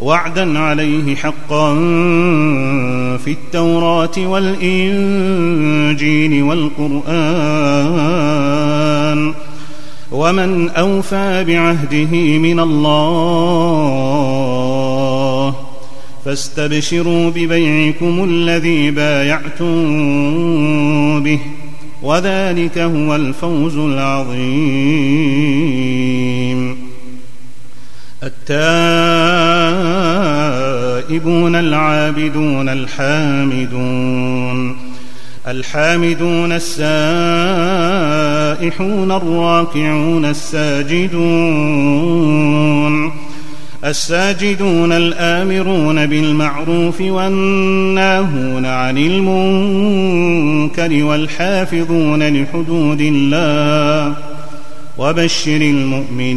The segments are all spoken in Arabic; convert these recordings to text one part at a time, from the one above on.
وعدا عليه حقا في التوراة والإنجيل والقرآن. ومن أوفى بعهده من الله فاستبشروا ببيعكم الذي بايعتم به وذلك هو الفوز العظيم. التائبون العابدون الحامدون. الحامدون السائحون الراكعون الساجدون. الساجدون الآمرون بالمعروف والناهون عن المنكر والحافظون لحدود الله. وبشر المؤمنين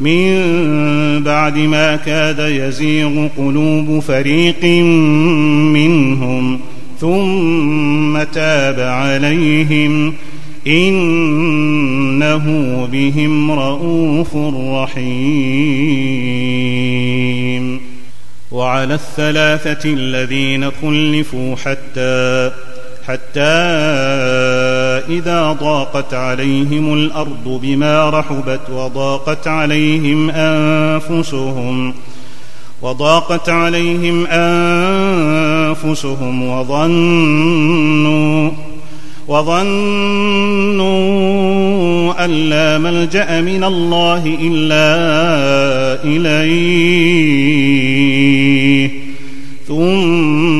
من بعد ما كاد يزيغ قلوب فريق منهم ثم تاب عليهم. إنه بهم رءوف رحيم. وعلى الثلاثة الذين خلفوا حتى حتى إذا ضاقت عليهم الأرض بما رحبت وضاقت عليهم أنفسهم وضاقت عليهم أنفسهم وظنوا وظنوا أن لا ملجأ من الله إلا إليه. ثم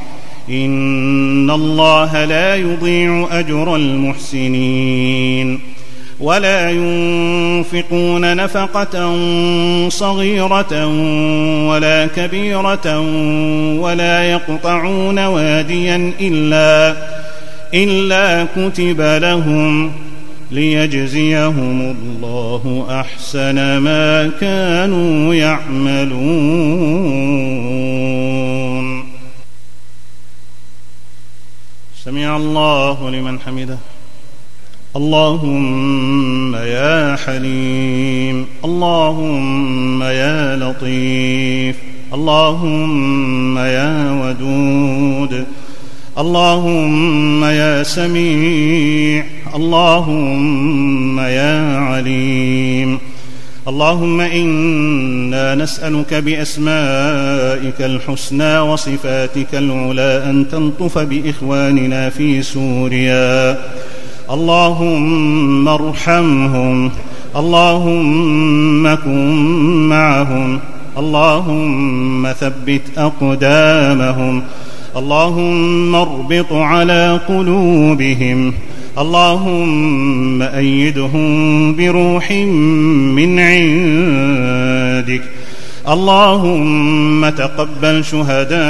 إن الله لا يضيع أجر المحسنين ولا ينفقون نفقة صغيرة ولا كبيرة ولا يقطعون واديا إلا إلا كتب لهم ليجزيهم الله أحسن ما كانوا يعملون الله لمن حمده. اللهم يا حليم. اللهم يا لطيف. اللهم يا ودود. اللهم يا سميع. اللهم يا عليم. اللهم إنا نسألك بأسمائك الحسنى وصفاتك العلى أن تلطف بإخواننا في سوريا. اللهم ارحمهم اللهم كن معهم اللهم ثبت أقدامهم اللهم اربط على قلوبهم اللهم أيدهم بروح من عندك. اللهم تقبل شهداءهم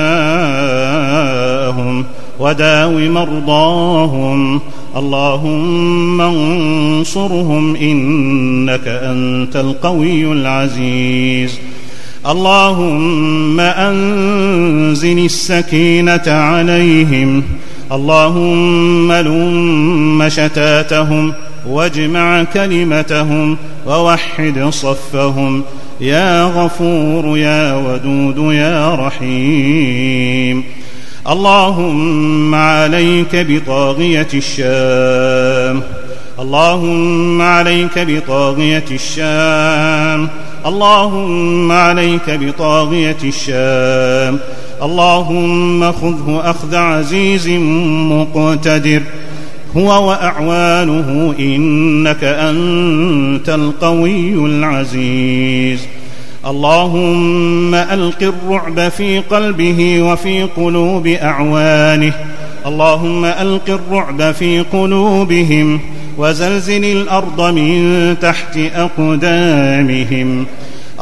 وداو مرضاهم. اللهم انصرهم إنك أنت القوي العزيز. اللهم أنزل السكينة عليهم اللهم لم شتاتهم واجمع كلمتهم ووحد صفهم يا غفور يا ودود يا رحيم اللهم عليك بطاغية الشام اللهم عليك بطاغية الشام اللهم عليك بطاغية الشام اللهم خذه أخذ عزيز مقتدر. هو وأعوانه إنك أنت القوي العزيز. اللهم ألق الرعب في قلبه وفي قلوب أعوانه. اللهم ألق الرعب في قلوبهم وزلزل الأرض من تحت أقدامهم.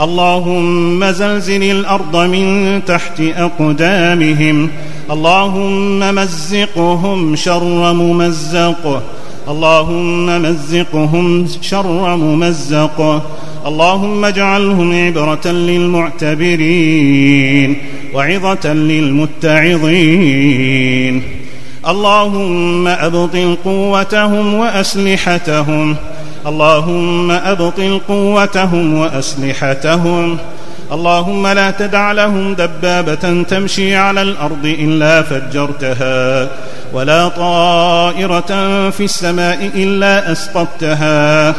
اللهم زلزل الأرض من تحت أقدامهم. اللهم مزقهم شر ممزق. اللهم مزقهم شر ممزق. اللهم اجعلهم عبرة للمعتبرين وعظة للمتعظين. اللهم أبطل قوتهم وأسلحتهم. اللهم أبطل قوتهم وأسلحتهم. اللهم لا تدع لهم دبابة تمشي على الأرض إلا فجرتها ولا طائرة في السماء إلا أسقطتها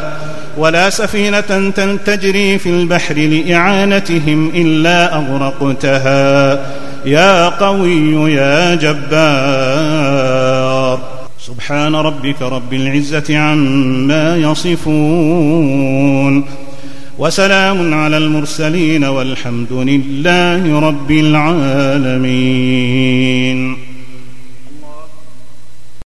ولا سفينة تجري في البحر لإعانتهم إلا أغرقتها. يا قوي يا جبار سبحان ربك رب العزة عما يصفون. وسلام على المرسلين والحمد لله رب العالمين.